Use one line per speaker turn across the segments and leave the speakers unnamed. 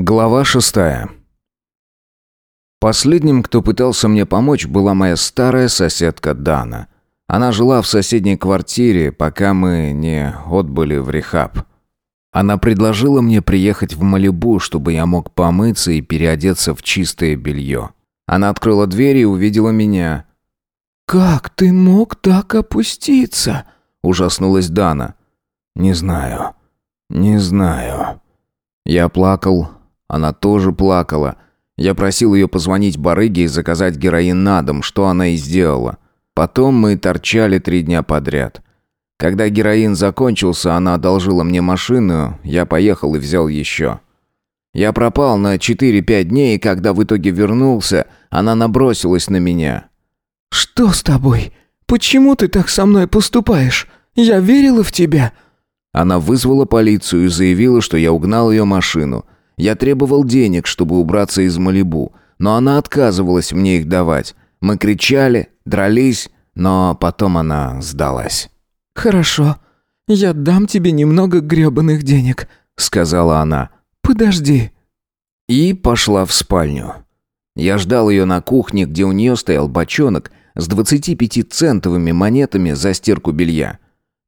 Глава шестая. Последним, кто пытался мне помочь, была моя старая соседка Дана. Она жила в соседней квартире, пока мы не отбыли в рехаб. Она предложила мне приехать в Малибу, чтобы я мог помыться и переодеться в чистое белье. Она открыла дверь и увидела меня.
«Как ты мог так опуститься?» – ужаснулась Дана.
«Не знаю, не знаю». Я плакал, она тоже плакала. Я просил ее позвонить барыге и заказать героин на дом, что она и сделала. Потом мы торчали три дня подряд. Когда героин закончился, она одолжила мне машину, я поехал и взял еще. Я пропал на 4-5 дней, и когда в итоге вернулся, она набросилась на меня.
«Что с тобой? Почему ты так со мной поступаешь? Я верила в тебя».
Она вызвала полицию и заявила, что я угнал ее машину – я требовал денег, чтобы убраться из Малибу, но она отказывалась мне их давать. Мы кричали, дрались, но потом она сдалась.
«Хорошо, я дам тебе немного грёбаных денег», — сказала она. «Подожди».
И пошла в спальню. Я ждал ее на кухне, где у нее стоял бочонок с 25-центовыми монетами за стирку белья.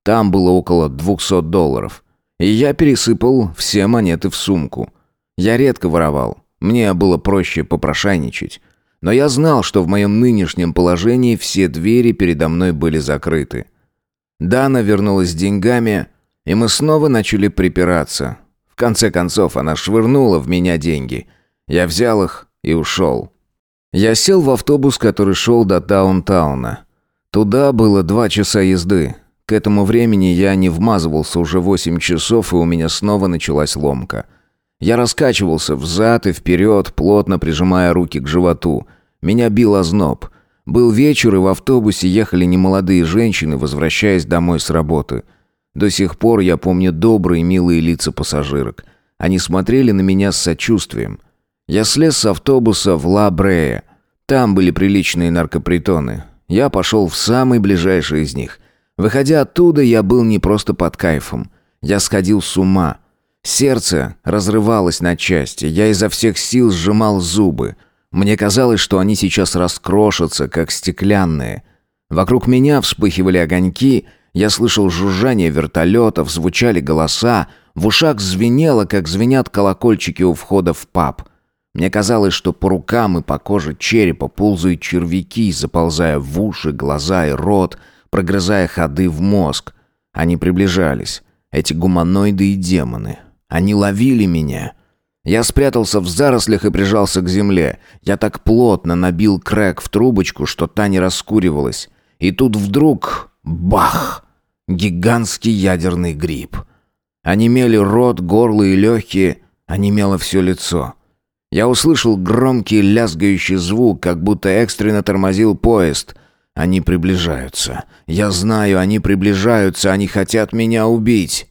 Там было около 200 долларов. И я пересыпал все монеты в сумку. Я редко воровал. Мне было проще попрошайничать. Но я знал, что в моем нынешнем положении все двери передо мной были закрыты. Дана вернулась с деньгами, и мы снова начали припираться. В конце концов, она швырнула в меня деньги. Я взял их и ушел. Я сел в автобус, который шел до Таунтауна. Туда было два часа езды. К этому времени я не вмазывался уже восемь часов, и у меня снова началась ломка – я раскачивался взад и вперед, плотно прижимая руки к животу. Меня бил озноб. Был вечер, и в автобусе ехали немолодые женщины, возвращаясь домой с работы. До сих пор я помню добрые, милые лица пассажирок. Они смотрели на меня с сочувствием. Я слез с автобуса в Ла-Брея. Там были приличные наркопритоны. Я пошел в самый ближайший из них. Выходя оттуда, я был не просто под кайфом. Я сходил с ума. Сердце разрывалось на части, я изо всех сил сжимал зубы. Мне казалось, что они сейчас раскрошатся, как стеклянные. Вокруг меня вспыхивали огоньки, я слышал жужжание вертолетов, звучали голоса, в ушах звенело, как звенят колокольчики у входа в паб. Мне казалось, что по рукам и по коже черепа ползают червяки, заползая в уши, глаза и рот, прогрызая ходы в мозг. Они приближались, эти гуманоиды и демоны. Они ловили меня. Я спрятался в зарослях и прижался к земле. Я так плотно набил крэк в трубочку, что та не раскуривалась. И тут вдруг... Бах! Гигантский ядерный гриб. Онемели рот, горло и легкие. Онемело все лицо. Я услышал громкий лязгающий звук, как будто экстренно тормозил поезд. Они приближаются. Я знаю, они приближаются, они хотят меня убить.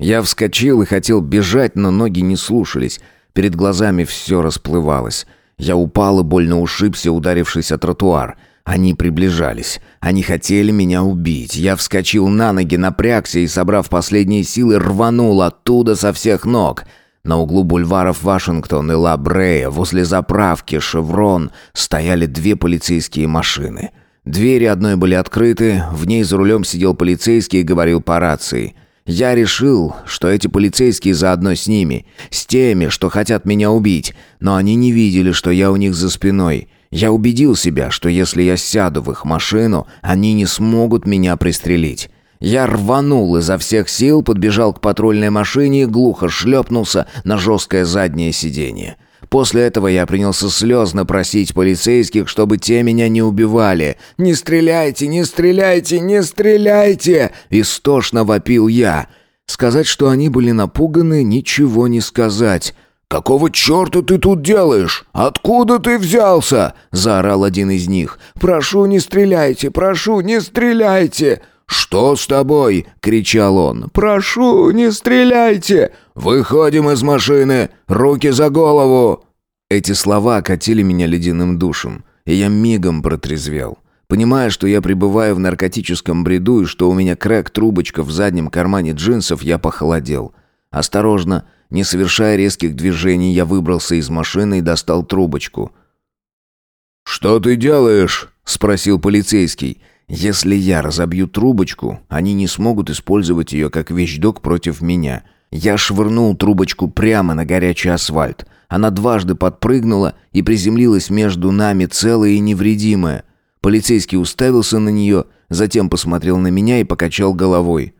Я вскочил и хотел бежать, но ноги не слушались. Перед глазами все расплывалось. Я упал и больно ушибся, ударившись о тротуар. Они приближались. Они хотели меня убить. Я вскочил на ноги, напрягся и, собрав последние силы, рванул оттуда со всех ног. На углу бульваров Вашингтон и Ла Брея, возле заправки «Шеврон», стояли две полицейские машины. Двери одной были открыты, в ней за рулем сидел полицейский и говорил по рации – я решил, что эти полицейские заодно с ними, с теми, что хотят меня убить, но они не видели, что я у них за спиной. Я убедил себя, что если я сяду в их машину, они не смогут меня пристрелить. Я рванул изо всех сил, подбежал к патрульной машине и глухо шлепнулся на жесткое заднее сиденье. После этого я принялся слезно просить полицейских, чтобы те меня не убивали. «Не стреляйте, не стреляйте, не стреляйте!» Истошно вопил я. Сказать, что они были напуганы, ничего не сказать. «Какого черта ты тут делаешь? Откуда ты взялся?» – заорал один из них. «Прошу, не стреляйте, прошу, не стреляйте!» «Что с тобой?» — кричал он. «Прошу, не стреляйте!» «Выходим из машины! Руки за голову!» Эти слова окатили меня ледяным душем, и я мигом протрезвел. Понимая, что я пребываю в наркотическом бреду и что у меня крэк-трубочка в заднем кармане джинсов, я похолодел. Осторожно, Не совершая резких движений, я выбрался из машины и достал трубочку. «Что ты делаешь?» – спросил полицейский. «Если я разобью трубочку, они не смогут использовать ее как вещдок против меня». Я швырнул трубочку прямо на горячий асфальт. Она дважды подпрыгнула и приземлилась между нами целая и невредимая. Полицейский уставился на нее, затем посмотрел на меня и покачал головой.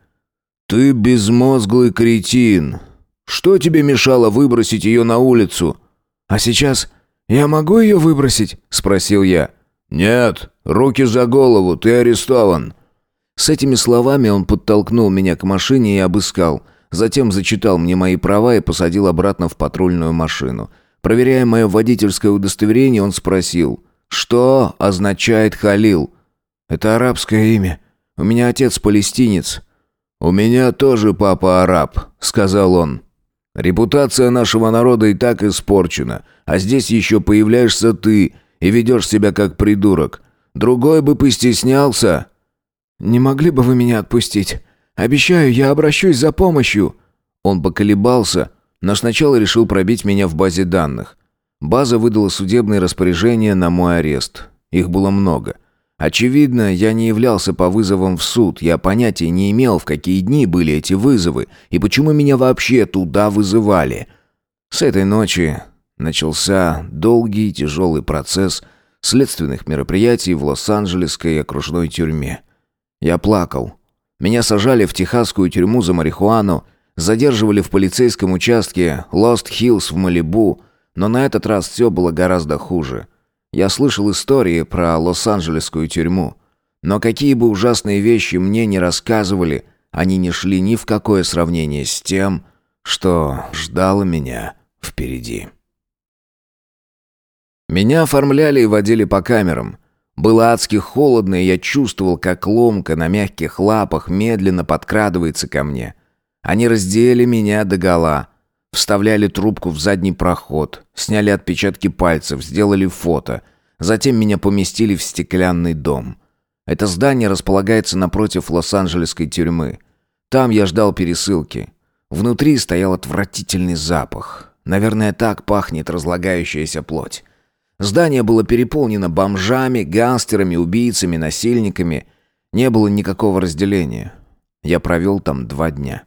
«Ты безмозглый кретин. Что тебе мешало выбросить ее на улицу?»
«А сейчас я могу ее выбросить?» – спросил я.
«Нет, руки за голову, ты арестован».
С этими словами он подтолкнул меня к машине и обыскал. Затем зачитал мне мои права и посадил обратно в патрульную машину. Проверяя мое водительское удостоверение, он спросил, «Что означает Халил?» «Это арабское имя. У меня отец палестинец».
«У меня тоже папа араб», — сказал он. «Репутация нашего народа и так испорчена, а здесь еще появляешься ты и ведешь себя как придурок. Другой бы постеснялся».
«Не могли бы вы меня отпустить? Обещаю, я обращусь за помощью».
Он поколебался, но сначала решил пробить меня в базе данных. База выдала судебные распоряжения на мой арест. Их было много. Очевидно, я не являлся по вызовам в суд, я понятия не имел, в какие дни были эти вызовы и почему меня вообще туда вызывали. С этой ночи начался долгий и тяжелый процесс следственных мероприятий в Лос-Анджелесской окружной тюрьме. Я плакал. Меня сажали в техасскую тюрьму за марихуану, задерживали в полицейском участке Лост-Хиллз в Малибу, но на этот раз все было гораздо хуже. Я слышал истории про Лос-Анджелесскую тюрьму. Но какие бы ужасные вещи мне не рассказывали, они не шли ни в какое сравнение с тем, что ждало меня впереди. Меня оформляли и водили по камерам. Было адски холодно, и я чувствовал, как ломка на мягких лапах медленно подкрадывается ко мне. Они раздели меня догола, Вставляли трубку в задний проход, сняли отпечатки пальцев, сделали фото. Затем меня поместили в стеклянный дом. Это здание располагается напротив Лос-Анджелесской тюрьмы. Там я ждал пересылки. Внутри стоял отвратительный запах. Наверное, так пахнет разлагающаяся плоть. Здание было переполнено бомжами, гангстерами, убийцами, насильниками. Не было никакого разделения. Я провел там два дня.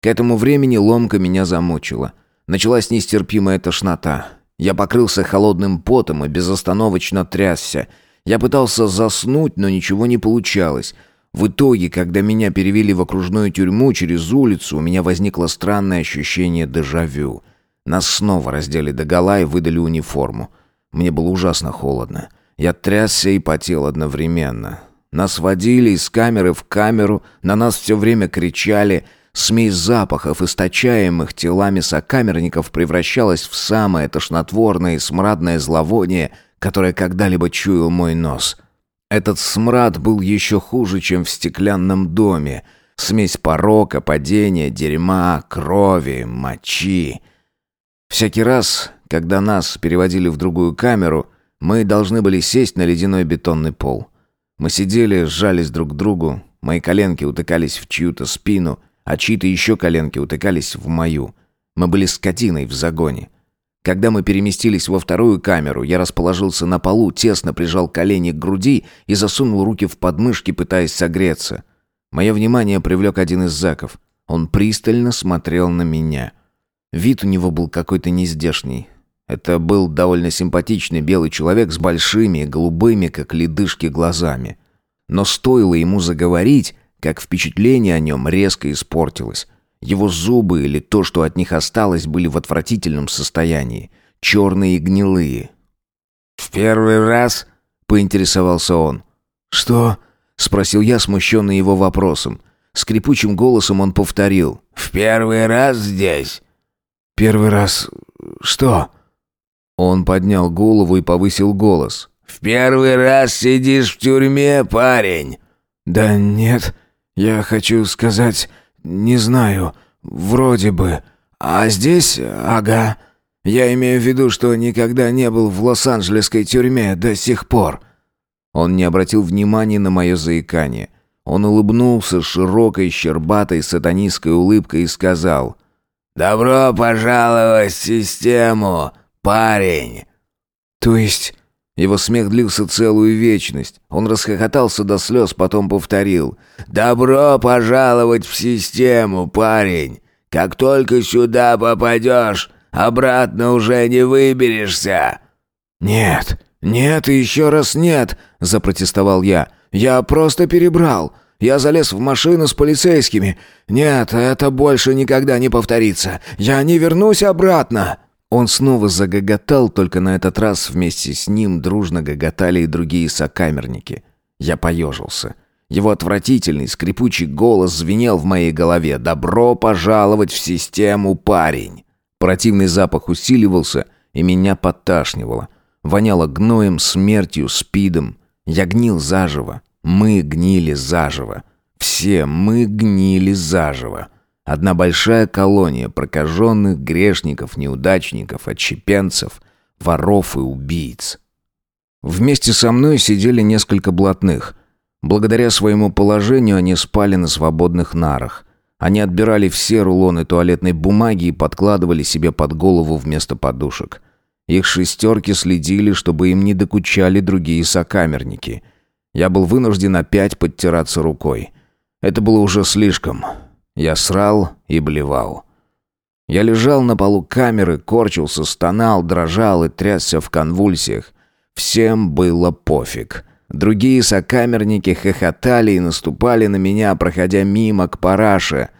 К этому времени ломка меня замучила. Началась нестерпимая тошнота. Я покрылся холодным потом и безостановочно трясся. Я пытался заснуть, но ничего не получалось. В итоге, когда меня перевели в окружную тюрьму через улицу, у меня возникло странное ощущение дежавю. Нас снова раздели догола и выдали униформу. Мне было ужасно холодно. Я трясся и потел одновременно. Нас водили из камеры в камеру, на нас все время кричали — Смесь запахов, источаемых телами сокамерников, превращалась в самое тошнотворное и смрадное зловоние, которое когда-либо чуял мой нос. Этот смрад был еще хуже, чем в стеклянном доме. Смесь порока, падения, дерьма, крови, мочи. Всякий раз, когда нас переводили в другую камеру, мы должны были сесть на ледяной бетонный пол. Мы сидели, сжались друг к другу, мои коленки утыкались в чью-то спину — а чьи-то еще коленки утыкались в мою. Мы были скотиной в загоне. Когда мы переместились во вторую камеру, я расположился на полу, тесно прижал колени к груди и засунул руки в подмышки, пытаясь согреться. Мое внимание привлек один из заков. Он пристально смотрел на меня. Вид у него был какой-то нездешний. Это был довольно симпатичный белый человек с большими, голубыми, как ледышки, глазами. Но стоило ему заговорить, как впечатление о нем резко испортилось. Его зубы или то, что от них осталось, были в отвратительном состоянии. Черные и гнилые. «В первый раз?» — поинтересовался он.
«Что?» — спросил я, смущенный его вопросом. Скрипучим голосом он повторил.
«В первый раз здесь?»
«Первый раз... что?»
Он поднял голову и повысил голос. «В первый раз сидишь в тюрьме, парень!»
«Да нет, «Я хочу сказать, не знаю, вроде бы. А здесь, ага. Я имею в виду, что никогда не был в Лос-Анджелесской тюрьме до сих пор».
Он не обратил внимания на мое заикание. Он улыбнулся широкой, щербатой, сатанистской улыбкой и сказал,
Добро пожаловать в систему, парень!»
«То есть...» Его смех длился целую вечность. Он расхохотался до слез, потом повторил.
«Добро пожаловать в систему, парень! Как только сюда попадешь, обратно уже не выберешься!»
«Нет, нет и еще раз нет!» – запротестовал я. «Я просто перебрал. Я залез в машину с полицейскими. Нет, это больше никогда не повторится. Я не вернусь обратно!» Он снова загоготал, только на этот раз вместе с ним дружно гоготали и другие сокамерники. Я поежился. Его отвратительный, скрипучий голос звенел в моей голове. «Добро пожаловать в систему, парень!» Противный запах усиливался, и меня подташнивало. Воняло гноем, смертью, спидом. Я гнил заживо. Мы гнили заживо. Все мы гнили заживо. Одна большая колония прокаженных грешников, неудачников, отщепенцев, воров и убийц. Вместе со мной сидели несколько блатных. Благодаря своему положению они спали на свободных нарах. Они отбирали все рулоны туалетной бумаги и подкладывали себе под голову вместо подушек. Их шестерки следили, чтобы им не докучали другие сокамерники. Я был вынужден опять подтираться рукой. Это было уже слишком. Я срал и блевал. Я лежал на полу камеры, корчился, стонал, дрожал и трясся в конвульсиях. Всем было пофиг. Другие сокамерники хохотали и наступали на меня, проходя мимо к параше.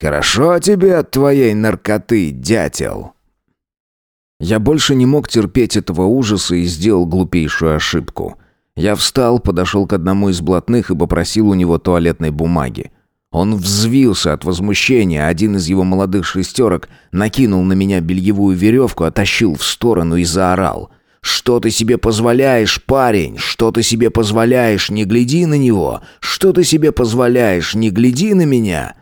«Хорошо тебе от твоей наркоты, дятел!» Я больше не мог терпеть этого ужаса и сделал глупейшую ошибку. Я встал, подошел к одному из блатных и попросил у него туалетной бумаги. Он взвился от возмущения, один из его молодых шестерок накинул на меня бельевую веревку, оттащил в сторону и заорал. «Что ты себе позволяешь, парень? Что ты себе позволяешь? Не гляди на него! Что ты себе позволяешь? Не гляди на меня!»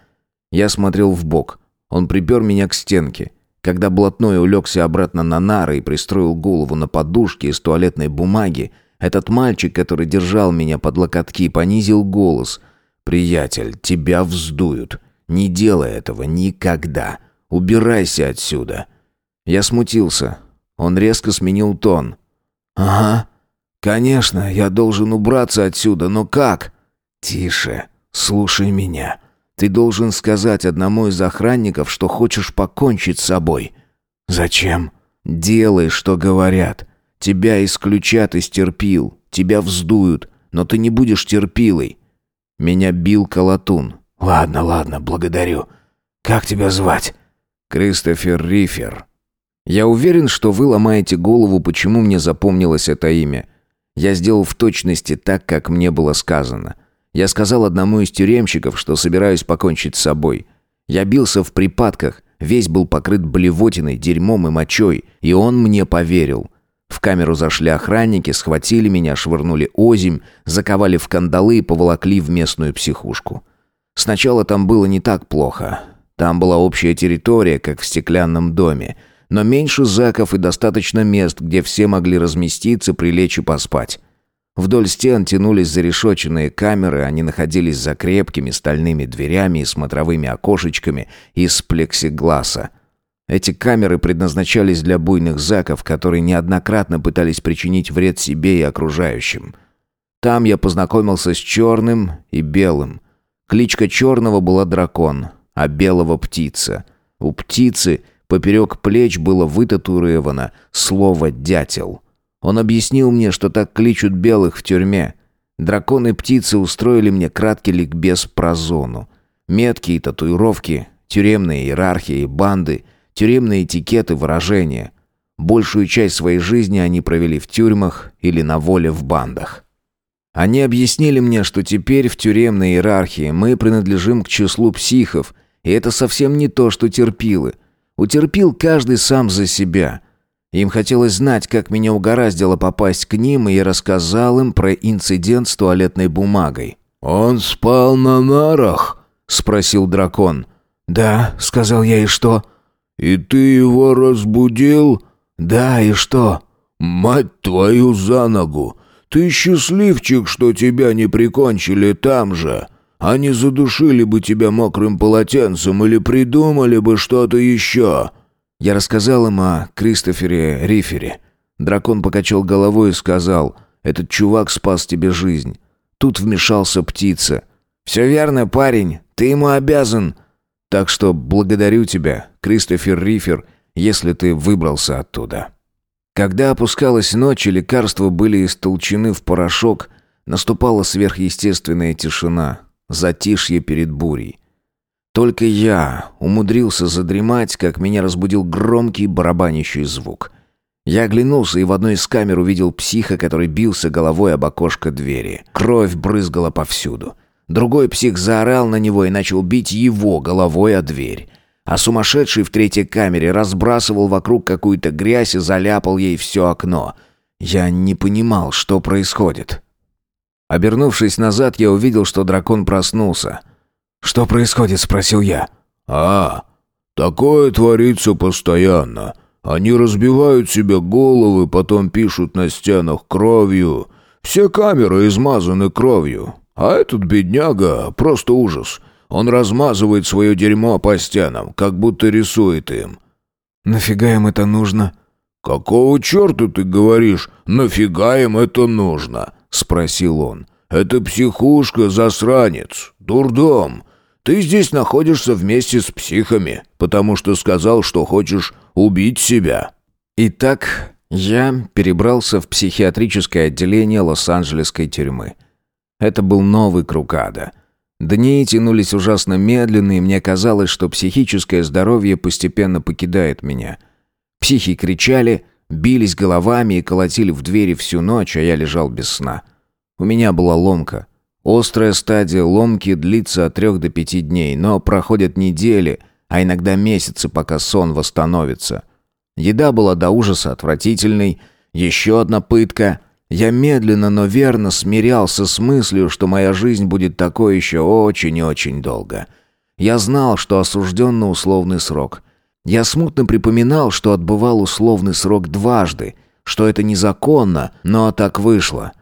Я смотрел в бок. Он припер меня к стенке. Когда блатной улегся обратно на нары и пристроил голову на подушке из туалетной бумаги, этот мальчик, который держал меня под локотки, понизил голос — «Приятель, тебя вздуют. Не делай этого никогда. Убирайся отсюда». Я смутился. Он резко сменил тон. «Ага. Конечно, я должен убраться отсюда, но как?» «Тише. Слушай меня. Ты должен сказать одному из охранников, что хочешь покончить с собой». «Зачем?» «Делай, что говорят. Тебя исключат из терпил. Тебя вздуют, но ты не будешь терпилой. Меня бил колотун. «Ладно, ладно, благодарю. Как тебя звать?» «Кристофер Рифер». «Я уверен, что вы ломаете голову, почему мне запомнилось это имя. Я сделал в точности так, как мне было сказано. Я сказал одному из тюремщиков, что собираюсь покончить с собой. Я бился в припадках, весь был покрыт блевотиной, дерьмом и мочой, и он мне поверил. В камеру зашли охранники, схватили меня, швырнули озимь, заковали в кандалы и поволокли в местную психушку. Сначала там было не так плохо. Там была общая территория, как в стеклянном доме, но меньше заков и достаточно мест, где все могли разместиться, прилечь и поспать. Вдоль стен тянулись зарешоченные камеры, они находились за крепкими стальными дверями и смотровыми окошечками из плексигласа. Эти камеры предназначались для буйных заков, которые неоднократно пытались причинить вред себе и окружающим. Там я познакомился с черным и белым. Кличка черного была дракон, а белого птица. У птицы поперек плеч было вытатуировано слово «дятел». Он объяснил мне, что так кличут белых в тюрьме. Драконы птицы устроили мне краткий ликбез про зону. Метки и татуировки, тюремные иерархии банды — тюремные этикеты, выражения. Большую часть своей жизни они провели в тюрьмах или на воле в бандах. Они объяснили мне, что теперь в тюремной иерархии мы принадлежим к числу психов, и это совсем не то, что терпилы. Утерпил каждый сам за себя. Им хотелось знать, как меня угораздило попасть к ним, и я рассказал им про инцидент с туалетной бумагой.
«Он спал на нарах?» — спросил дракон.
«Да», — сказал я, и что?»
«И ты его разбудил?»
«Да, и что?»
«Мать твою за ногу! Ты счастливчик, что тебя не прикончили там же! Они задушили бы тебя мокрым полотенцем или придумали бы что-то еще».
Я рассказал им о Кристофере Рифере. Дракон покачал головой и сказал, «Этот чувак спас тебе жизнь». Тут вмешался птица. «Все верно, парень, ты ему обязан». Так что благодарю тебя, Кристофер Рифер, если ты выбрался оттуда. Когда опускалась ночь лекарства были истолчены в порошок, наступала сверхъестественная тишина, затишье перед бурей. Только я умудрился задремать, как меня разбудил громкий барабанящий звук. Я оглянулся и в одной из камер увидел психа, который бился головой об окошко двери. Кровь брызгала повсюду. Другой псих заорал на него и начал бить его головой о дверь. А сумасшедший в третьей камере разбрасывал вокруг какую-то грязь и заляпал ей все окно. Я не понимал, что происходит. Обернувшись назад, я увидел, что дракон проснулся. «Что происходит?» — спросил я.
«А, такое творится постоянно. Они разбивают себе головы, потом пишут на стенах кровью. Все камеры измазаны кровью. А этот бедняга — просто ужас. Он размазывает свое дерьмо по стенам, как будто рисует им».
«Нафига им это нужно?»
«Какого черта ты говоришь, нафига им это нужно?» — спросил он. «Это психушка, засранец, дурдом. Ты здесь находишься вместе с психами, потому что сказал, что хочешь убить себя».
Итак, я перебрался в психиатрическое отделение Лос-Анджелесской тюрьмы. Это был новый круг. Дни тянулись ужасно медленно, и мне казалось, что психическое здоровье постепенно покидает меня. Психи кричали, бились головами и колотили в двери всю ночь, а я лежал без сна. У меня была ломка. Острая стадия ломки длится от трех до пяти дней, но проходят недели, а иногда месяцы, пока сон восстановится. Еда была до ужаса отвратительной, еще одна пытка. Я медленно, но верно смирялся с мыслью, что моя жизнь будет такой еще очень и очень долго. Я знал, что осужден на условный срок. Я смутно припоминал, что отбывал условный срок дважды, что это незаконно, но так вышло.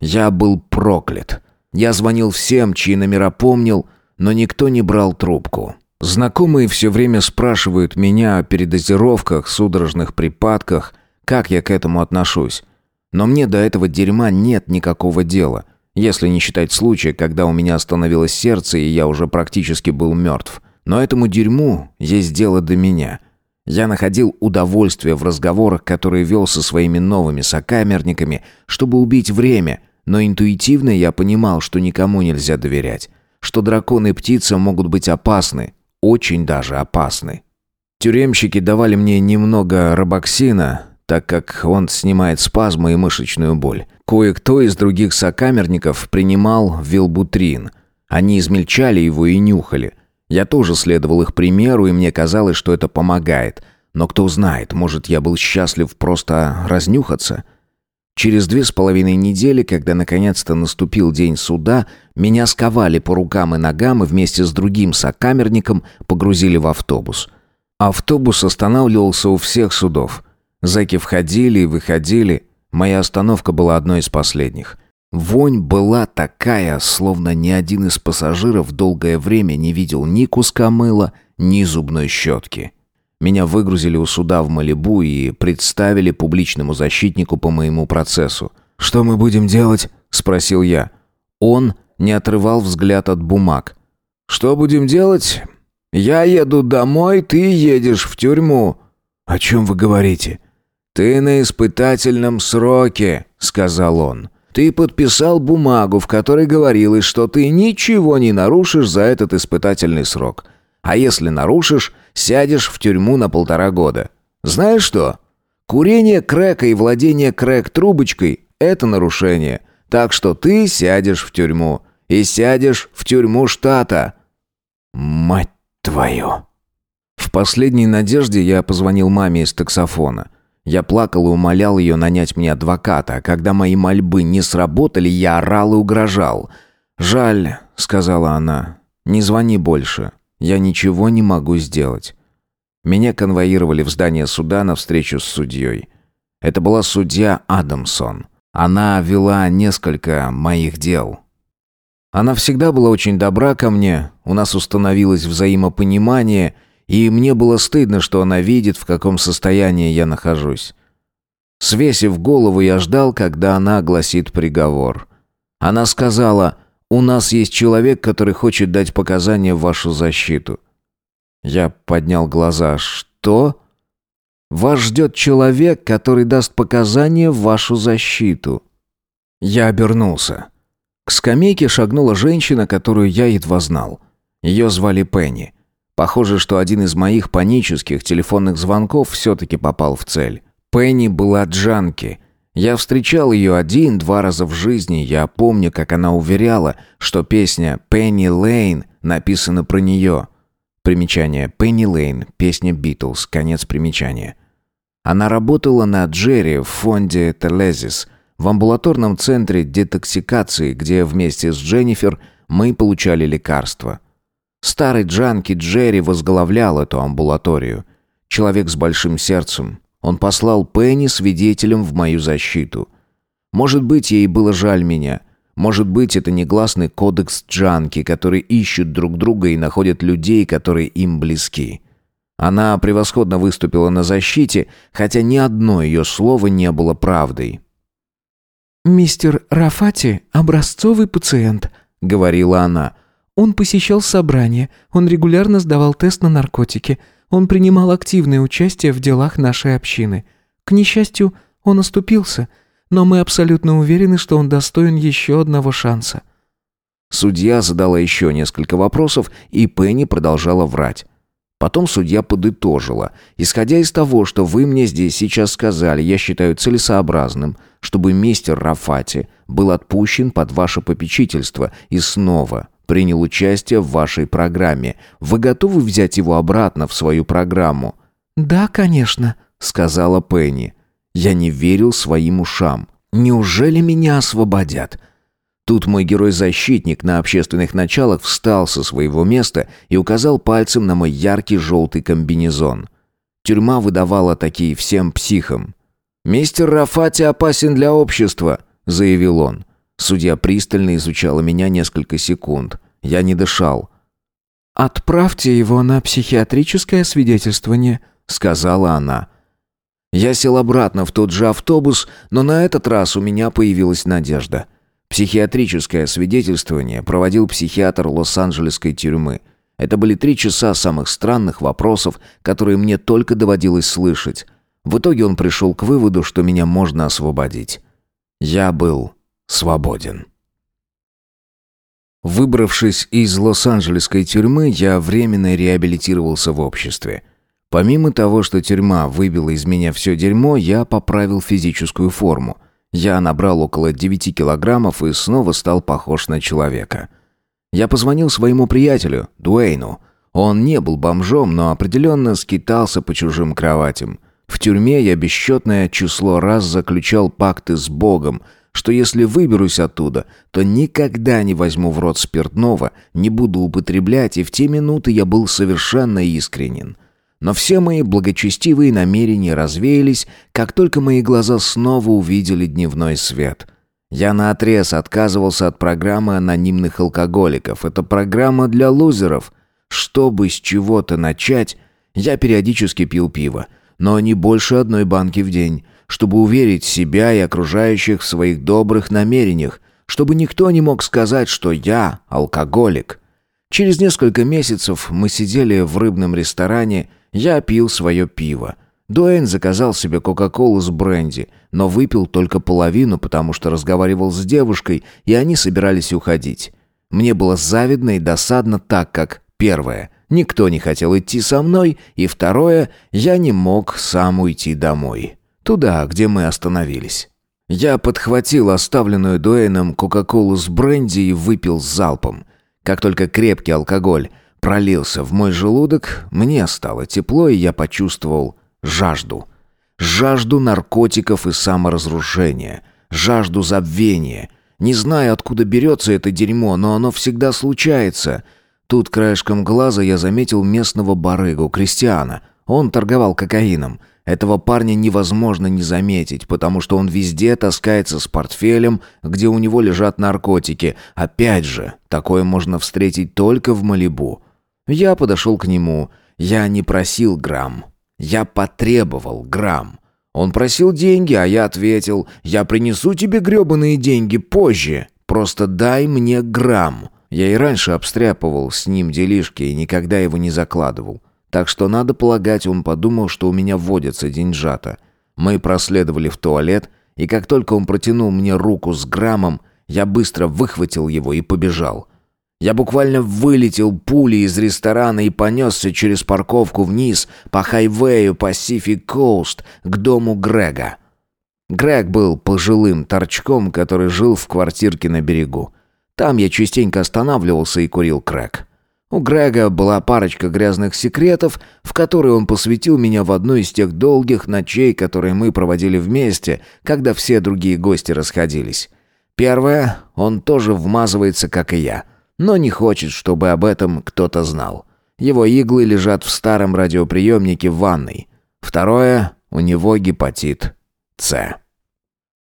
Я был проклят. Я звонил всем, чьи номера помнил, но никто не брал трубку. Знакомые все время спрашивают меня о передозировках, судорожных припадках, как я к этому отношусь. Но мне до этого дерьма нет никакого дела, если не считать случая, когда у меня остановилось сердце, и я уже практически был мертв. Но этому дерьму есть дело до меня. Я находил удовольствие в разговорах, которые вел со своими новыми сокамерниками, чтобы убить время, но интуитивно я понимал, что никому нельзя доверять, что драконы и птица могут быть опасны, очень даже опасны. Тюремщики давали мне немного робоксина, так как он снимает спазмы и мышечную боль. Кое-кто из других сокамерников принимал вилбутрин. Они измельчали его и нюхали. Я тоже следовал их примеру, и мне казалось, что это помогает. Но кто знает, может, я был счастлив просто разнюхаться. Через две с половиной недели, когда наконец-то наступил день суда, меня сковали по рукам и ногам и вместе с другим сокамерником погрузили в автобус. Автобус останавливался у всех судов – Зэки входили и выходили. Моя остановка была одной из последних. Вонь была такая, словно ни один из пассажиров долгое время не видел ни куска мыла, ни зубной щетки. Меня выгрузили у суда в Малибу и представили публичному защитнику по моему процессу. «Что мы будем делать?» – спросил я. Он не отрывал взгляд от бумаг. «Что будем делать? Я еду домой, ты едешь в тюрьму». «О чем вы говорите?» «Ты на испытательном сроке», — сказал он. «Ты подписал бумагу, в которой говорилось, что ты ничего не нарушишь за этот испытательный срок. А если нарушишь, сядешь в тюрьму на полтора года. Знаешь что? Курение крэка и владение крэк-трубочкой — это нарушение. Так что ты сядешь в тюрьму. И сядешь в тюрьму штата». «Мать твою!» В последней надежде я позвонил маме из таксофона — я плакал и умолял ее нанять мне адвоката, когда мои мольбы не сработали, я орал и угрожал. «Жаль», — сказала она, — «не звони больше. Я ничего не могу сделать». Меня конвоировали в здание суда на встречу с судьей. Это была судья Адамсон. Она вела несколько моих дел. Она всегда была очень добра ко мне, у нас установилось взаимопонимание, и мне было стыдно, что она видит, в каком состоянии я нахожусь. Свесив голову, я ждал, когда она огласит приговор. Она сказала, «У нас есть человек, который хочет дать показания в вашу защиту». Я поднял глаза. «Что?» «Вас ждет человек, который даст показания в вашу защиту». Я обернулся. К скамейке шагнула женщина, которую я едва знал. Ее звали Пенни. Похоже, что один из моих панических телефонных звонков все-таки попал в цель. Пенни была джанки. Я встречал ее один-два раза в жизни. Я помню, как она уверяла, что песня «Пенни Лейн» написана про нее. Примечание «Пенни Лейн», песня «Битлз», конец примечания. Она работала на Джерри в фонде «Телезис», в амбулаторном центре детоксикации, где вместе с Дженнифер мы получали лекарства. Старый Джанки Джерри возглавлял эту амбулаторию. Человек с большим сердцем. Он послал Пенни свидетелем в мою защиту. Может быть, ей было жаль меня. Может быть, это негласный кодекс Джанки, которые ищут друг друга и находят людей, которые им близки. Она превосходно выступила на защите, хотя ни одно ее слово не было правдой.
«Мистер Рафати – образцовый пациент», — говорила она. «Он посещал собрания, он регулярно сдавал тест на наркотики, он принимал активное участие в делах нашей общины. К несчастью, он оступился, но мы абсолютно уверены, что он достоин еще одного шанса».
Судья задала еще несколько вопросов, и Пенни продолжала врать. Потом судья подытожила. «Исходя из того, что вы мне здесь сейчас сказали, я считаю целесообразным, чтобы мистер Рафати был отпущен под ваше попечительство и снова принял участие в вашей программе. Вы готовы взять его обратно в свою программу?»
«Да, конечно», — сказала Пенни.
Я не верил своим ушам. «Неужели меня освободят?» Тут мой герой-защитник на общественных началах встал со своего места и указал пальцем на мой яркий желтый комбинезон. Тюрьма выдавала такие всем психам. «Мистер Рафати опасен для общества», — заявил он. Судья пристально изучала меня несколько секунд. Я не дышал.
«Отправьте его на психиатрическое свидетельствование», — сказала она.
Я сел обратно в тот же автобус, но на этот раз у меня появилась надежда — Психиатрическое свидетельствование проводил психиатр Лос-Анджелесской тюрьмы. Это были три часа самых странных вопросов, которые мне только доводилось слышать. В итоге он пришел к выводу, что меня можно освободить. Я был свободен. Выбравшись из Лос-Анджелесской тюрьмы, я временно реабилитировался в обществе. Помимо того, что тюрьма выбила из меня все дерьмо, я поправил физическую форму – я набрал около 9 килограммов и снова стал похож на человека. Я позвонил своему приятелю, Дуэйну. Он не был бомжом, но определенно скитался по чужим кроватям. В тюрьме я бесчетное число раз заключал пакты с Богом, что если выберусь оттуда, то никогда не возьму в рот спиртного, не буду употреблять, и в те минуты я был совершенно искренен. Но все мои благочестивые намерения развеялись, как только мои глаза снова увидели дневной свет. Я наотрез отказывался от программы анонимных алкоголиков. Это программа для лузеров. Чтобы с чего-то начать, я периодически пил пиво, но не больше одной банки в день, чтобы уверить себя и окружающих в своих добрых намерениях, чтобы никто не мог сказать, что я алкоголик. Через несколько месяцев мы сидели в рыбном ресторане я пил свое пиво. Дуэйн заказал себе Кока-Колу с бренди, но выпил только половину, потому что разговаривал с девушкой, и они собирались уходить. Мне было завидно и досадно так, как, первое, никто не хотел идти со мной, и второе, я не мог сам уйти домой. Туда, где мы остановились. Я подхватил оставленную Дуэйном Кока-Колу с бренди и выпил залпом. Как только крепкий алкоголь пролился в мой желудок, мне стало тепло, и я почувствовал жажду. Жажду наркотиков и саморазрушения. Жажду забвения. Не знаю, откуда берется это дерьмо, но оно всегда случается. Тут краешком глаза я заметил местного барыгу, крестьяна. Он торговал кокаином. Этого парня невозможно не заметить, потому что он везде таскается с портфелем, где у него лежат наркотики. Опять же, такое можно встретить только в Малибу. Я подошел к нему. Я не просил грамм. Я потребовал грамм. Он просил деньги, а я ответил, «Я принесу тебе гребаные деньги позже. Просто дай мне грамм». Я и раньше обстряпывал с ним делишки и никогда его не закладывал. Так что, надо полагать, он подумал, что у меня водятся деньжата. Мы проследовали в туалет, и как только он протянул мне руку с граммом, я быстро выхватил его и побежал. Я буквально вылетел пулей из ресторана и понесся через парковку вниз по хайвею Pacific Coast к дому Грега. Грег был пожилым торчком, который жил в квартирке на берегу. Там я частенько останавливался и курил крэк. У Грега была парочка грязных секретов, в которые он посвятил меня в одну из тех долгих ночей, которые мы проводили вместе, когда все другие гости расходились. Первое, он тоже вмазывается, как и я, но не хочет, чтобы об этом кто-то знал. Его иглы лежат в старом радиоприемнике в ванной. Второе, у него гепатит С.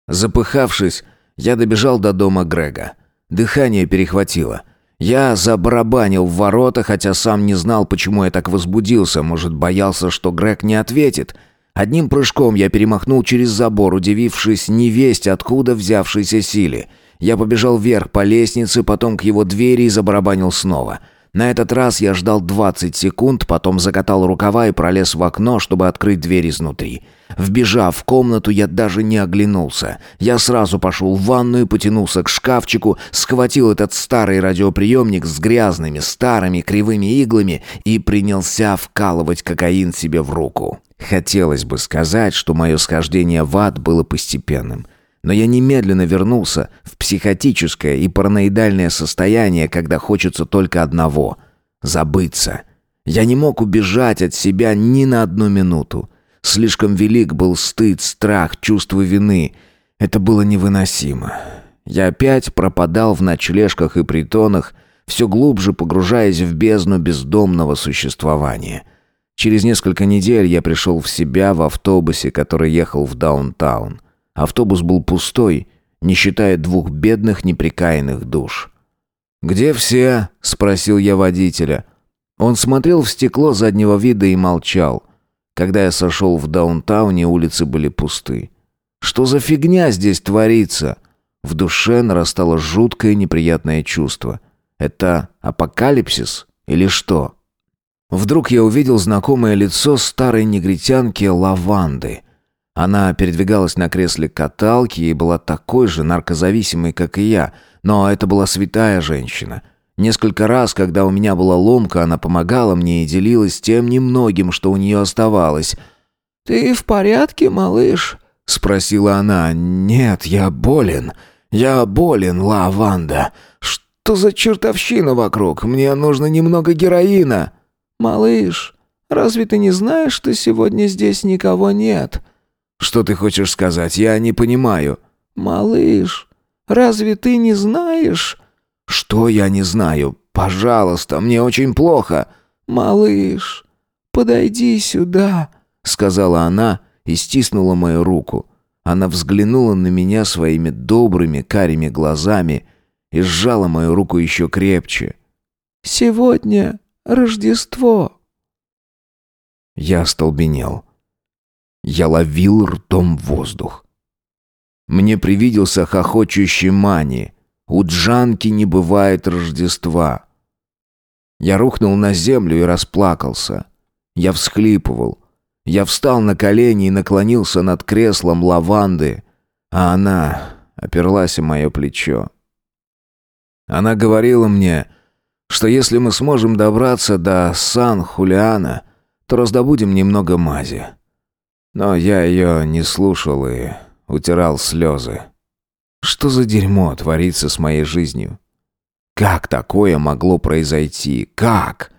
Запыхавшись, я добежал до дома Грега. Дыхание перехватило. Я забарабанил в ворота, хотя сам не знал, почему я так возбудился. Может, боялся, что Грег не ответит. Одним прыжком я перемахнул через забор, удивившись невесть, откуда взявшейся силе. Я побежал вверх по лестнице, потом к его двери и забарабанил снова. На этот раз я ждал 20 секунд, потом закатал рукава и пролез в окно, чтобы открыть дверь изнутри. Вбежав в комнату, я даже не оглянулся. Я сразу пошел в ванную, потянулся к шкафчику, схватил этот старый радиоприемник с грязными, старыми, кривыми иглами и принялся вкалывать кокаин себе в руку. Хотелось бы сказать, что мое схождение в ад было постепенным. Но я немедленно вернулся в психотическое и параноидальное состояние, когда хочется только одного — забыться. Я не мог убежать от себя ни на одну минуту. Слишком велик был стыд, страх, чувство вины. Это было невыносимо. Я опять пропадал в ночлежках и притонах, все глубже погружаясь в бездну бездомного существования. Через несколько недель я пришел в себя в автобусе, который ехал в даунтаун. Автобус был пустой, не считая двух бедных неприкаянных душ. «Где все?» — спросил я водителя. Он смотрел в стекло заднего вида и молчал. Когда я сошел в даунтауне, улицы были пусты. Что за фигня здесь творится? В душе нарастало жуткое неприятное чувство. Это апокалипсис или что? Вдруг я увидел знакомое лицо старой негритянки Лаванды. Она передвигалась на кресле каталки и была такой же наркозависимой, как и я, но это была святая женщина. Несколько раз, когда у меня была ломка, она помогала мне и делилась тем немногим, что у нее оставалось. «Ты в порядке, малыш?» — спросила она. «Нет, я болен. Я болен, Лаванда. Что за чертовщина вокруг? Мне нужно немного героина». «Малыш, разве ты не знаешь, что сегодня здесь никого нет?» «Что ты хочешь сказать? Я не понимаю». «Малыш, разве ты не знаешь?» «Что я не знаю? Пожалуйста, мне очень плохо». «Малыш, подойди сюда», — сказала она и стиснула мою руку. Она взглянула на меня своими добрыми карими глазами и сжала мою руку еще крепче. «Сегодня Рождество». Я остолбенел. Я ловил ртом воздух. Мне привиделся хохочущий Мани — у Джанки не бывает Рождества. Я рухнул на землю и расплакался. Я всхлипывал. Я встал на колени и наклонился над креслом лаванды, а она оперлась о мое плечо. Она говорила мне, что если мы сможем добраться до Сан-Хулиана, то раздобудем немного мази. Но я ее не слушал и утирал слезы. Что за дерьмо творится с моей жизнью? Как такое могло произойти? Как?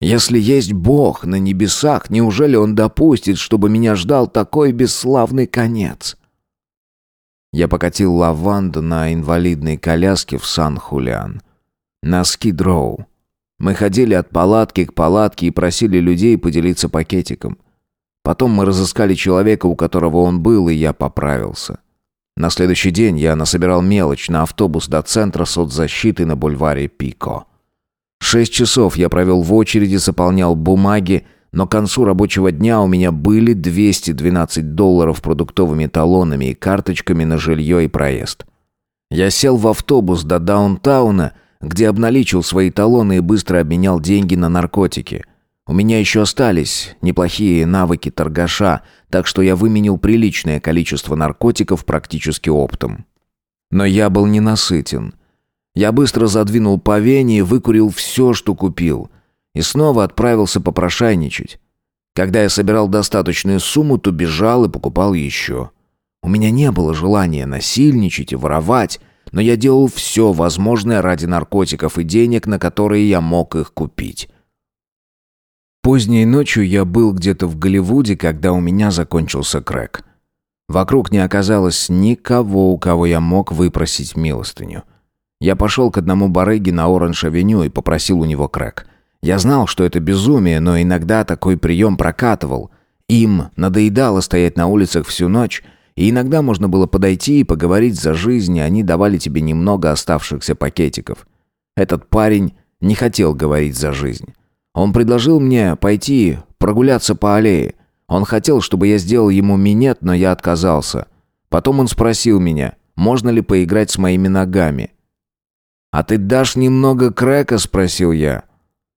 Если есть Бог на небесах, неужели Он допустит, чтобы меня ждал такой бесславный конец? Я покатил лаванду на инвалидной коляске в Сан-Хулиан. На Скидроу. Мы ходили от палатки к палатке и просили людей поделиться пакетиком. Потом мы разыскали человека, у которого он был, и я поправился. На следующий день я насобирал мелочь на автобус до центра соцзащиты на бульваре Пико. Шесть часов я провел в очереди, заполнял бумаги, но к концу рабочего дня у меня были 212 долларов продуктовыми талонами и карточками на жилье и проезд. Я сел в автобус до даунтауна, где обналичил свои талоны и быстро обменял деньги на наркотики. У меня еще остались неплохие навыки торгаша, так что я выменил приличное количество наркотиков практически оптом. Но я был ненасытен. Я быстро задвинул по вене и выкурил все, что купил. И снова отправился попрошайничать. Когда я собирал достаточную сумму, то бежал и покупал еще. У меня не было желания насильничать и воровать, но я делал все возможное ради наркотиков и денег, на которые я мог их купить. Поздней ночью я был где-то в Голливуде, когда у меня закончился крэк. Вокруг не оказалось никого, у кого я мог выпросить милостыню. Я пошел к одному барыге на Оранж-авеню и попросил у него крэк. Я знал, что это безумие, но иногда такой прием прокатывал. Им надоедало стоять на улицах всю ночь, и иногда можно было подойти и поговорить за жизнь, и они давали тебе немного оставшихся пакетиков. Этот парень не хотел говорить за жизнь. Он предложил мне пойти прогуляться по аллее. Он хотел, чтобы я сделал ему минет, но я отказался. Потом он спросил меня, можно ли поиграть с моими ногами. «А ты дашь немного крека?» – спросил я.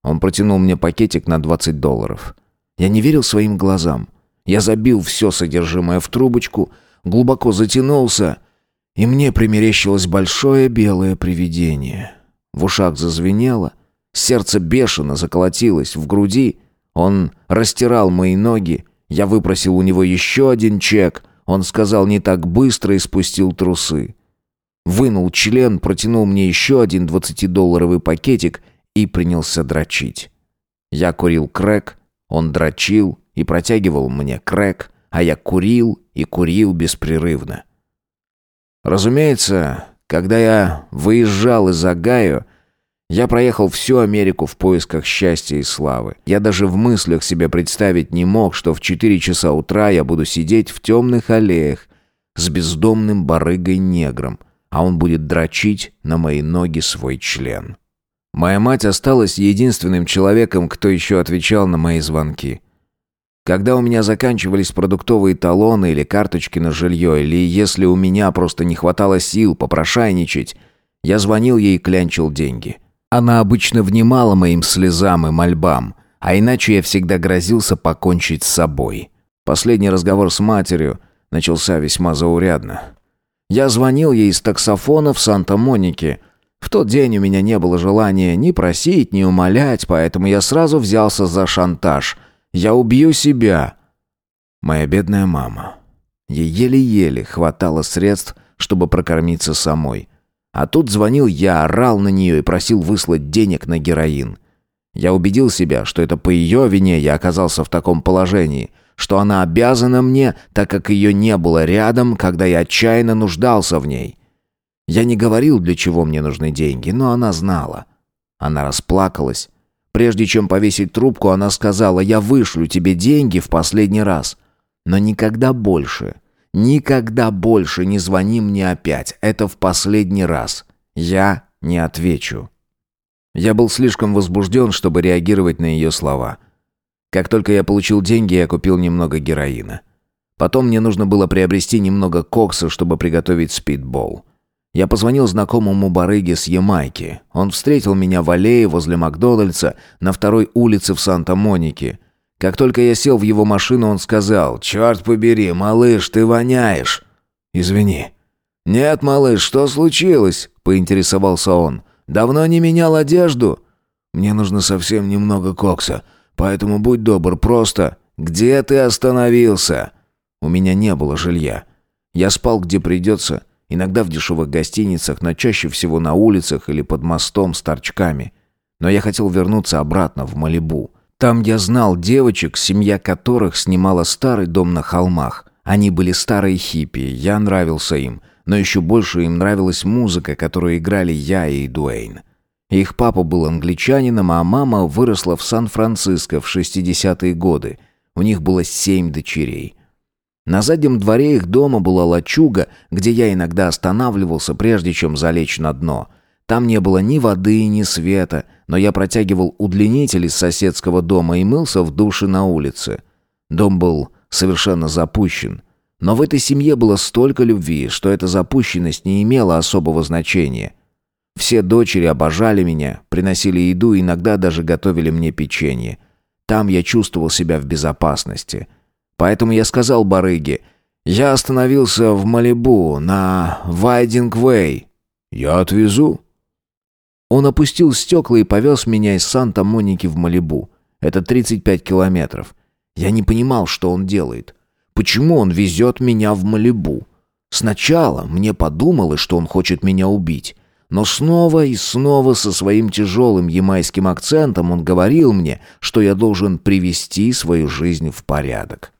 Он протянул мне пакетик на 20 долларов. Я не верил своим глазам. Я забил все содержимое в трубочку, глубоко затянулся, и мне примерещилось большое белое привидение. В ушах зазвенело, Сердце бешено заколотилось в груди. Он растирал мои ноги. Я выпросил у него еще один чек. Он сказал не так быстро и спустил трусы. Вынул член, протянул мне еще один двадцатидолларовый пакетик и принялся дрочить. Я курил крэк, он дрочил и протягивал мне крэк, а я курил и курил беспрерывно. Разумеется, когда я выезжал из Агаю, я проехал всю Америку в поисках счастья и славы. Я даже в мыслях себе представить не мог, что в 4 часа утра я буду сидеть в темных аллеях с бездомным барыгой-негром, а он будет дрочить на мои ноги свой член. Моя мать осталась единственным человеком, кто еще отвечал на мои звонки. Когда у меня заканчивались продуктовые талоны или карточки на жилье, или если у меня просто не хватало сил попрошайничать, я звонил ей и клянчил деньги. Она обычно внимала моим слезам и мольбам, а иначе я всегда грозился покончить с собой. Последний разговор с матерью начался весьма заурядно. Я звонил ей из таксофона в Санта-Монике. В тот день у меня не было желания ни просить, ни умолять, поэтому я сразу взялся за шантаж. «Я убью себя!» Моя бедная мама. Ей еле-еле хватало средств, чтобы прокормиться самой. А тут звонил я, орал на нее и просил выслать денег на героин. Я убедил себя, что это по ее вине я оказался в таком положении, что она обязана мне, так как ее не было рядом, когда я отчаянно нуждался в ней. Я не говорил, для чего мне нужны деньги, но она знала. Она расплакалась. Прежде чем повесить трубку, она сказала, я вышлю тебе деньги в последний раз. Но никогда больше Никогда больше не звони мне опять. Это в последний раз. Я не отвечу. Я был слишком возбужден, чтобы реагировать на ее слова. Как только я получил деньги, я купил немного героина. Потом мне нужно было приобрести немного кокса, чтобы приготовить спидбол. Я позвонил знакомому барыге с Ямайки. Он встретил меня в аллее возле Макдональдса на второй улице в Санта-Монике – как только я сел в его машину, он сказал, «Черт побери, малыш, ты воняешь». «Извини». «Нет, малыш, что случилось?» – поинтересовался он. «Давно не менял одежду?» «Мне нужно совсем немного кокса, поэтому будь добр, просто...» «Где ты остановился?» У меня не было жилья. Я спал где придется, иногда в дешевых гостиницах, но чаще всего на улицах или под мостом с торчками. Но я хотел вернуться обратно в Малибу. Там я знал девочек, семья которых снимала старый дом на холмах. Они были старые хиппи, я нравился им, но еще больше им нравилась музыка, которую играли я и Дуэйн. Их папа был англичанином, а мама выросла в Сан-Франциско в 60-е годы. У них было семь дочерей. На заднем дворе их дома была лачуга, где я иногда останавливался, прежде чем залечь на дно. Там не было ни воды, ни света, но я протягивал удлинитель из соседского дома и мылся в душе на улице. Дом был совершенно запущен. Но в этой семье было столько любви, что эта запущенность не имела особого значения. Все дочери обожали меня, приносили еду и иногда даже готовили мне печенье. Там я чувствовал себя в безопасности. Поэтому я сказал барыге, «Я остановился в Малибу, на Вайдинг-Вэй. Я отвезу». Он опустил стекла и повез меня из Санта-Моники в Малибу. Это 35 километров. Я не понимал, что он делает. Почему он везет меня в Малибу? Сначала мне подумалось, что он хочет меня убить. Но снова и снова со своим тяжелым ямайским акцентом он говорил мне, что я должен привести свою жизнь в порядок.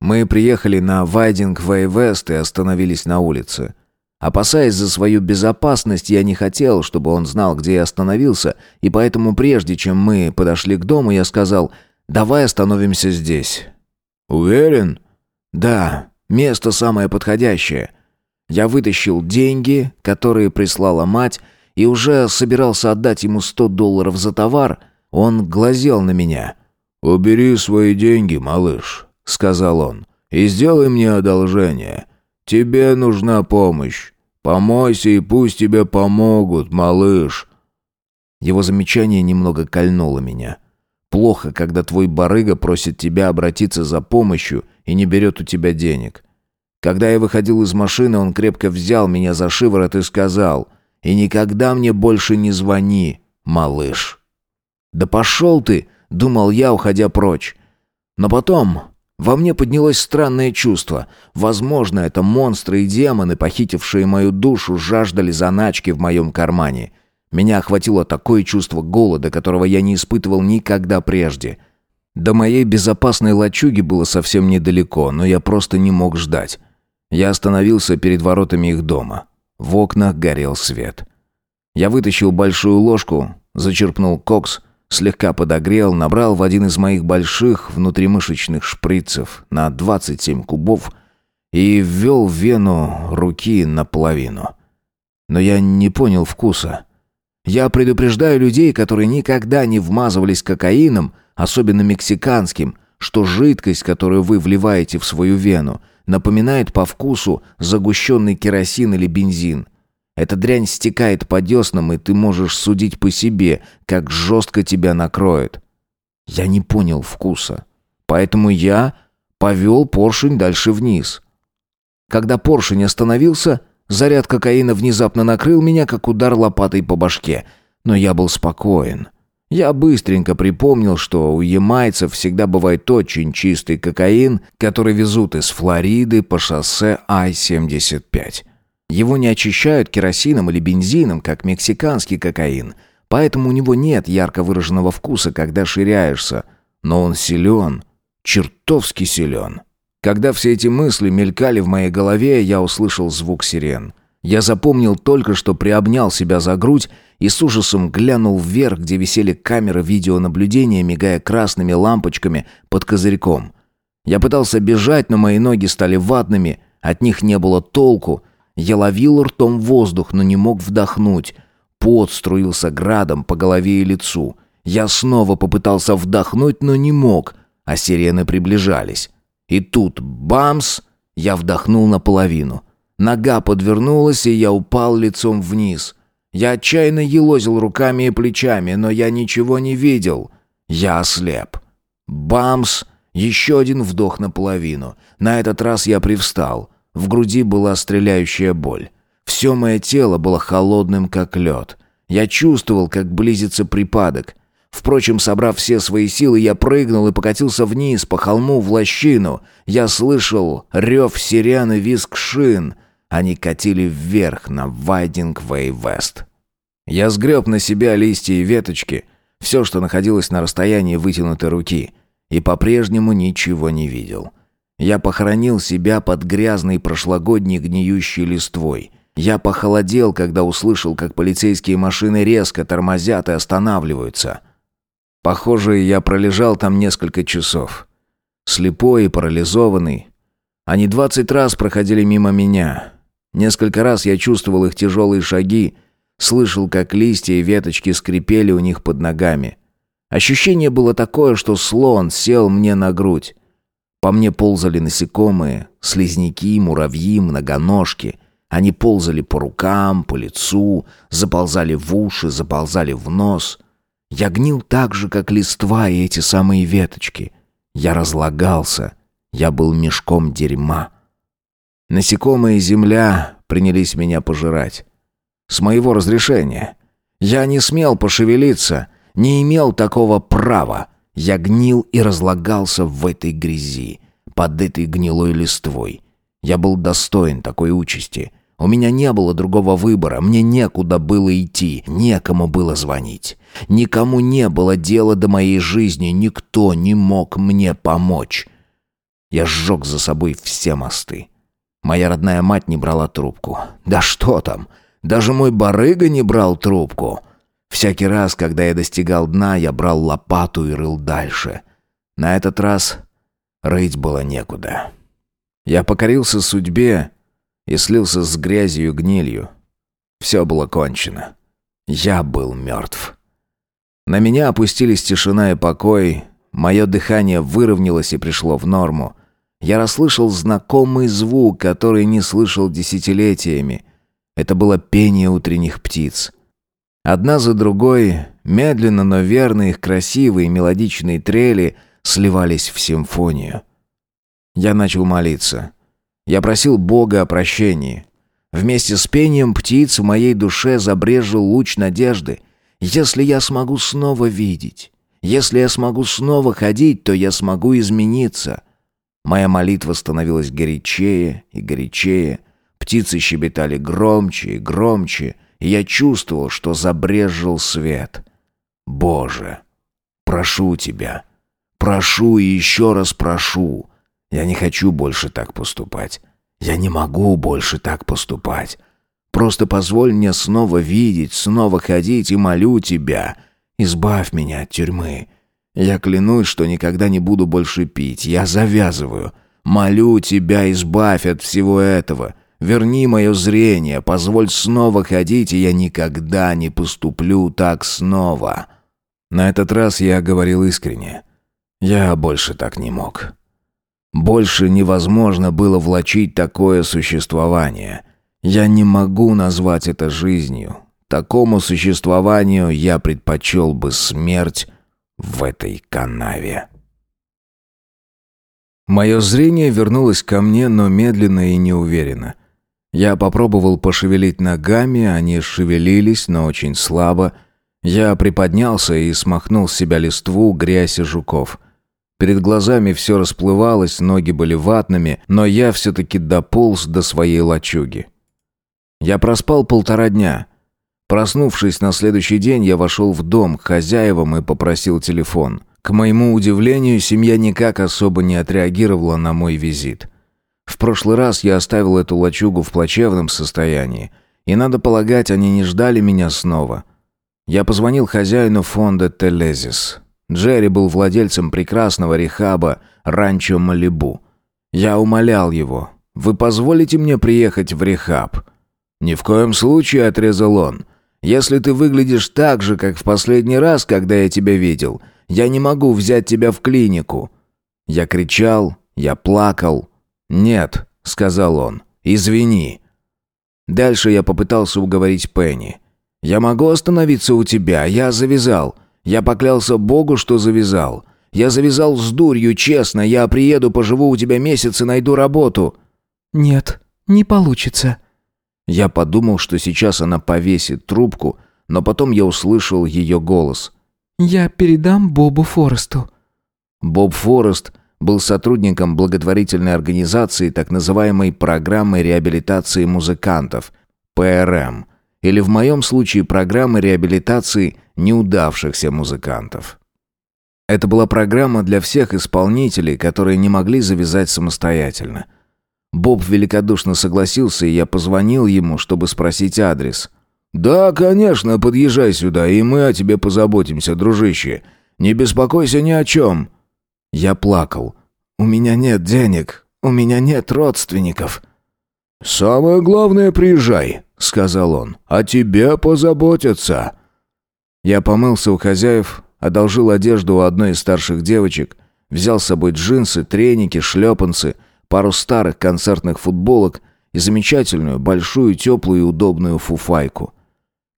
Мы приехали на Вайдинг Вэй Вест и остановились на улице. Опасаясь за свою безопасность, я не хотел, чтобы он знал, где я остановился, и поэтому прежде чем мы подошли к дому, я сказал «давай остановимся здесь». «Уверен?» «Да, место самое подходящее». Я вытащил деньги, которые прислала мать, и уже собирался отдать ему сто долларов за товар. Он глазел на меня. «Убери свои деньги, малыш», — сказал он, — «и сделай мне одолжение. Тебе нужна помощь. «Помойся и пусть тебе помогут, малыш!» Его замечание немного кольнуло меня. Плохо, когда твой барыга просит тебя обратиться за помощью и не берет у тебя денег. Когда я выходил из машины, он крепко взял меня за шиворот и сказал «И никогда мне больше не звони, малыш». «Да пошел ты!» — думал я, уходя прочь. Но потом во мне поднялось странное чувство. Возможно, это монстры и демоны, похитившие мою душу, жаждали заначки в моем кармане. Меня охватило такое чувство голода, которого я не испытывал никогда прежде. До моей безопасной лачуги было совсем недалеко, но я просто не мог ждать. Я остановился перед воротами их дома. В окнах горел свет. Я вытащил большую ложку, зачерпнул кокс — Слегка подогрел, набрал в один из моих больших внутримышечных шприцев на 27 кубов и ввел в вену руки наполовину. Но я не понял вкуса. Я предупреждаю людей, которые никогда не вмазывались кокаином, особенно мексиканским, что жидкость, которую вы вливаете в свою вену, напоминает по вкусу загущенный керосин или бензин. Эта дрянь стекает по деснам, и ты можешь судить по себе, как жестко тебя накроет. Я не понял вкуса. Поэтому я повел поршень дальше вниз. Когда поршень остановился, заряд кокаина внезапно накрыл меня, как удар лопатой по башке. Но я был спокоен. Я быстренько припомнил, что у ямайцев всегда бывает очень чистый кокаин, который везут из Флориды по шоссе Ай-75. Его не очищают керосином или бензином, как мексиканский кокаин, поэтому у него нет ярко выраженного вкуса, когда ширяешься. Но он силен, чертовски силен. Когда все эти мысли мелькали в моей голове, я услышал звук сирен. Я запомнил только, что приобнял себя за грудь и с ужасом глянул вверх, где висели камеры видеонаблюдения, мигая красными лампочками под козырьком. Я пытался бежать, но мои ноги стали ватными, от них не было толку, я ловил ртом воздух, но не мог вдохнуть. Пот струился градом по голове и лицу. Я снова попытался вдохнуть, но не мог, а сирены приближались. И тут бамс! Я вдохнул наполовину. Нога подвернулась, и я упал лицом вниз. Я отчаянно елозил руками и плечами, но я ничего не видел. Я ослеп. Бамс! Еще один вдох наполовину. На этот раз я привстал. В груди была стреляющая боль. Все мое тело было холодным, как лед. Я чувствовал, как близится припадок. Впрочем, собрав все свои силы, я прыгнул и покатился вниз по холму в лощину. Я слышал рев сирен и визг шин. Они катили вверх на Вайдинг-Вэй-Вест. Я сгреб на себя листья и веточки, все, что находилось на расстоянии вытянутой руки, и по-прежнему ничего не видел. — я похоронил себя под грязной прошлогодней гниющей листвой. Я похолодел, когда услышал, как полицейские машины резко тормозят и останавливаются. Похоже, я пролежал там несколько часов. Слепой и парализованный. Они двадцать раз проходили мимо меня. Несколько раз я чувствовал их тяжелые шаги, слышал, как листья и веточки скрипели у них под ногами. Ощущение было такое, что слон сел мне на грудь. По мне ползали насекомые, слизняки, муравьи, многоножки. Они ползали по рукам, по лицу, заползали в уши, заползали в нос. Я гнил так же, как листва и эти самые веточки. Я разлагался. Я был мешком дерьма. Насекомые и земля принялись меня пожирать. С моего разрешения. Я не смел пошевелиться, не имел такого права. Я гнил и разлагался в этой грязи, под этой гнилой листвой. Я был достоин такой участи. У меня не было другого выбора, мне некуда было идти, некому было звонить. Никому не было дела до моей жизни, никто не мог мне помочь. Я сжег за собой все мосты. Моя родная мать не брала трубку. Да что там, даже мой барыга не брал трубку. Всякий раз, когда я достигал дна, я брал лопату и рыл дальше. На этот раз рыть было некуда. Я покорился судьбе и слился с грязью и гнилью. Все было кончено. Я был мертв. На меня опустились тишина и покой, мое дыхание выровнялось и пришло в норму. Я расслышал знакомый звук, который не слышал десятилетиями. Это было пение утренних птиц. Одна за другой, медленно, но верно, их красивые мелодичные трели сливались в симфонию. Я начал молиться. Я просил Бога о прощении. Вместе с пением птиц в моей душе забрежил луч надежды. Если я смогу снова видеть, если я смогу снова ходить, то я смогу измениться. Моя молитва становилась горячее и горячее. Птицы щебетали громче и громче, я чувствовал, что забрезжил свет. Боже, прошу тебя, прошу и еще раз прошу. Я не хочу больше так поступать. Я не могу больше так поступать. Просто позволь мне снова видеть, снова ходить и молю тебя. Избавь меня от тюрьмы. Я клянусь, что никогда не буду больше пить. Я завязываю. Молю тебя, избавь от всего этого. Верни мое зрение, позволь снова ходить, и я никогда не поступлю так снова. На этот раз я говорил искренне. Я больше так не мог. Больше невозможно было влачить такое существование. Я не могу назвать это жизнью. Такому существованию я предпочел бы смерть в этой канаве. Мое зрение вернулось ко мне, но медленно и неуверенно. Я попробовал пошевелить ногами, они шевелились, но очень слабо. Я приподнялся и смахнул с себя листву, грязь и жуков. Перед глазами все расплывалось, ноги были ватными, но я все-таки дополз до своей лачуги. Я проспал полтора дня. Проснувшись на следующий день, я вошел в дом к хозяевам и попросил телефон. К моему удивлению, семья никак особо не отреагировала на мой визит. В прошлый раз я оставил эту лачугу в плачевном состоянии, и, надо полагать, они не ждали меня снова. Я позвонил хозяину фонда «Телезис». Джерри был владельцем прекрасного рехаба «Ранчо Малибу». Я умолял его, «Вы позволите мне приехать в рехаб?» «Ни в коем случае», — отрезал он. «Если ты выглядишь так же, как в последний раз, когда я тебя видел, я не могу взять тебя в клинику». Я кричал, я плакал, «Нет», — сказал он, — «извини». Дальше я попытался уговорить Пенни. «Я могу остановиться у тебя, я завязал. Я поклялся Богу, что завязал. Я завязал с дурью, честно, я приеду, поживу у тебя месяц и найду работу».
«Нет, не получится».
Я подумал, что сейчас она повесит трубку, но потом я услышал ее голос.
«Я передам Бобу Форесту».
Боб Форест был сотрудником благотворительной организации так называемой программы реабилитации музыкантов, ПРМ, или в моем случае программы реабилитации неудавшихся музыкантов. Это была программа для всех исполнителей, которые не могли завязать самостоятельно. Боб великодушно согласился, и я позвонил ему, чтобы спросить адрес. «Да, конечно, подъезжай сюда, и мы о тебе позаботимся, дружище. Не беспокойся ни о чем». Я плакал.
У меня нет денег, у меня нет родственников».
«Самое главное, приезжай», — сказал он. «О тебе позаботятся».
Я помылся у хозяев, одолжил одежду у одной из старших девочек, взял с собой джинсы, треники, шлепанцы, пару старых концертных футболок и замечательную, большую, теплую и удобную фуфайку.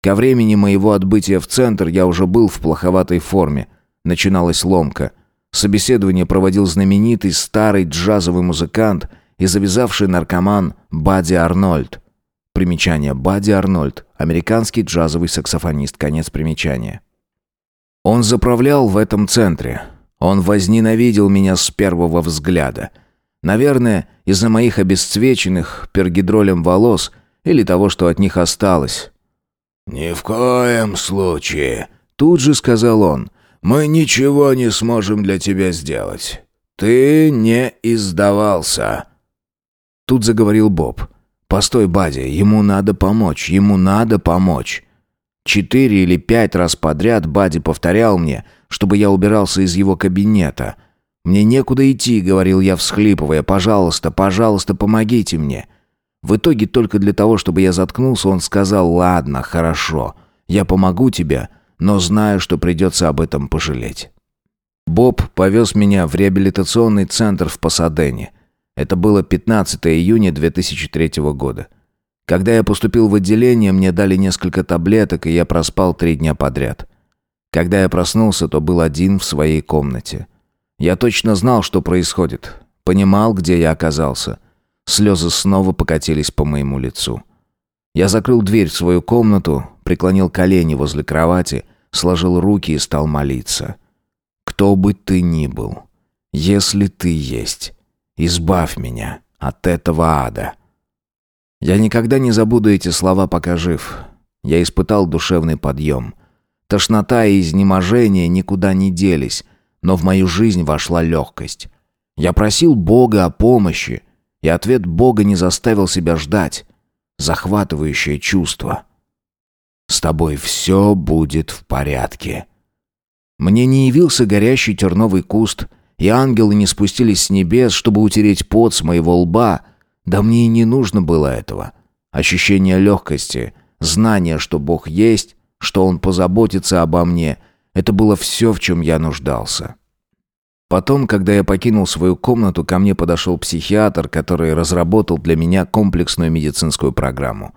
Ко времени моего отбытия в центр я уже был в плоховатой форме. Начиналась ломка. Собеседование проводил знаменитый старый джазовый музыкант и завязавший наркоман Бадди Арнольд. Примечание Бадди Арнольд, американский джазовый саксофонист, конец примечания. Он заправлял в этом центре. Он возненавидел меня с первого взгляда. Наверное, из-за моих обесцвеченных пергидролем волос или того, что от них осталось.
«Ни в коем случае», — тут же сказал он, — «мы ничего не сможем для тебя сделать. Ты не издавался».
Тут заговорил Боб. «Постой, Бадди, ему надо помочь, ему надо помочь». Четыре или пять раз подряд Бадди повторял мне, чтобы я убирался из его кабинета. «Мне некуда идти», — говорил я, всхлипывая. «Пожалуйста, пожалуйста, помогите мне». В итоге только для того, чтобы я заткнулся, он сказал «Ладно, хорошо, я помогу тебе, но знаю, что придется об этом пожалеть». Боб повез меня в реабилитационный центр в Пасадене. Это было 15 июня 2003 года. Когда я поступил в отделение, мне дали несколько таблеток, и я проспал три дня подряд. Когда я проснулся, то был один в своей комнате. Я точно знал, что происходит. Понимал, где я оказался. Слезы снова покатились по моему лицу. Я закрыл дверь в свою комнату, преклонил колени возле кровати, сложил руки и стал молиться. «Кто бы ты ни был, если ты есть, избавь меня от этого ада». Я никогда не забуду эти слова, пока жив. Я испытал душевный подъем. Тошнота и изнеможение никуда не делись, но в мою жизнь вошла легкость. Я просил Бога о помощи, и ответ Бога не заставил себя ждать. Захватывающее чувство. «С тобой все будет в порядке». Мне не явился горящий терновый куст, и ангелы не спустились с небес, чтобы утереть пот с моего лба. Да мне и не нужно было этого. Ощущение легкости, знание, что Бог есть, что Он позаботится обо мне — это было все, в чем я нуждался. Потом, когда я покинул свою комнату, ко мне подошел психиатр, который разработал для меня комплексную медицинскую программу.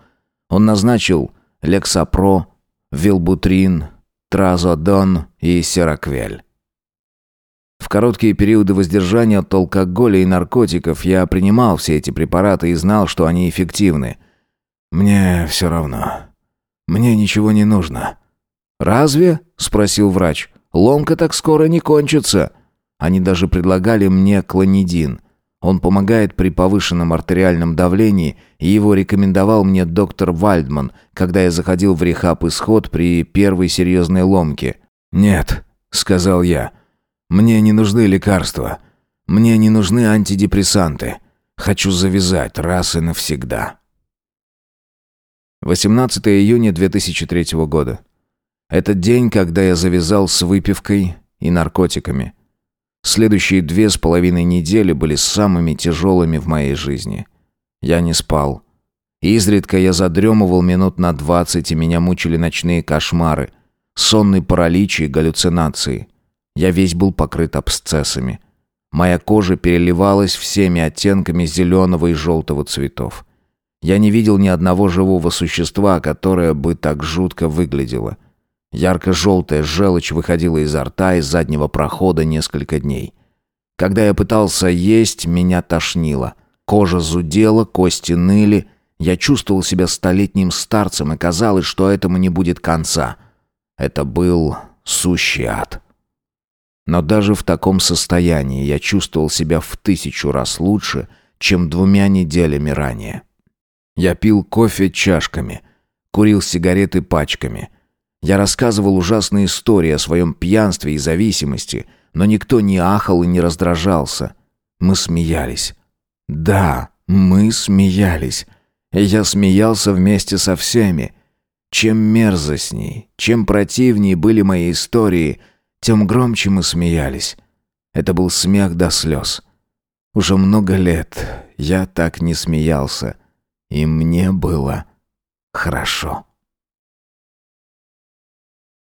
Он назначил лексапро, вилбутрин, тразодон и сераквель. В короткие периоды воздержания от алкоголя и наркотиков я принимал все эти препараты и знал, что они эффективны. Мне все равно. Мне ничего не нужно. «Разве?» – спросил врач. «Ломка так скоро не кончится». Они даже предлагали мне клонидин. Он помогает при повышенном артериальном давлении, и его рекомендовал мне доктор Вальдман, когда я заходил в рехаб-исход при первой серьезной ломке. «Нет», — сказал я, — «мне не нужны лекарства. Мне не нужны антидепрессанты. Хочу завязать раз и навсегда». 18 июня 2003 года. Этот день, когда я завязал с выпивкой и наркотиками. Следующие две с половиной недели были самыми тяжелыми в моей жизни. Я не спал. Изредка я задремывал минут на двадцать, и меня мучили ночные кошмары, сонный паралич и галлюцинации. Я весь был покрыт абсцессами. Моя кожа переливалась всеми оттенками зеленого и желтого цветов. Я не видел ни одного живого существа, которое бы так жутко выглядело. Ярко-желтая желчь выходила изо рта из заднего прохода несколько дней. Когда я пытался есть, меня тошнило. Кожа зудела, кости ныли. Я чувствовал себя столетним старцем, и казалось, что этому не будет конца. Это был сущий ад. Но даже в таком состоянии я чувствовал себя в тысячу раз лучше, чем двумя неделями ранее. Я пил кофе чашками, курил сигареты пачками – я рассказывал ужасные истории о своем пьянстве и зависимости, но никто не ахал и не раздражался. Мы смеялись. Да, мы смеялись. И я смеялся вместе со всеми. Чем мерзостней, чем противнее были мои истории, тем громче мы смеялись. Это был смех до слез. Уже много лет я так не смеялся, и мне было хорошо.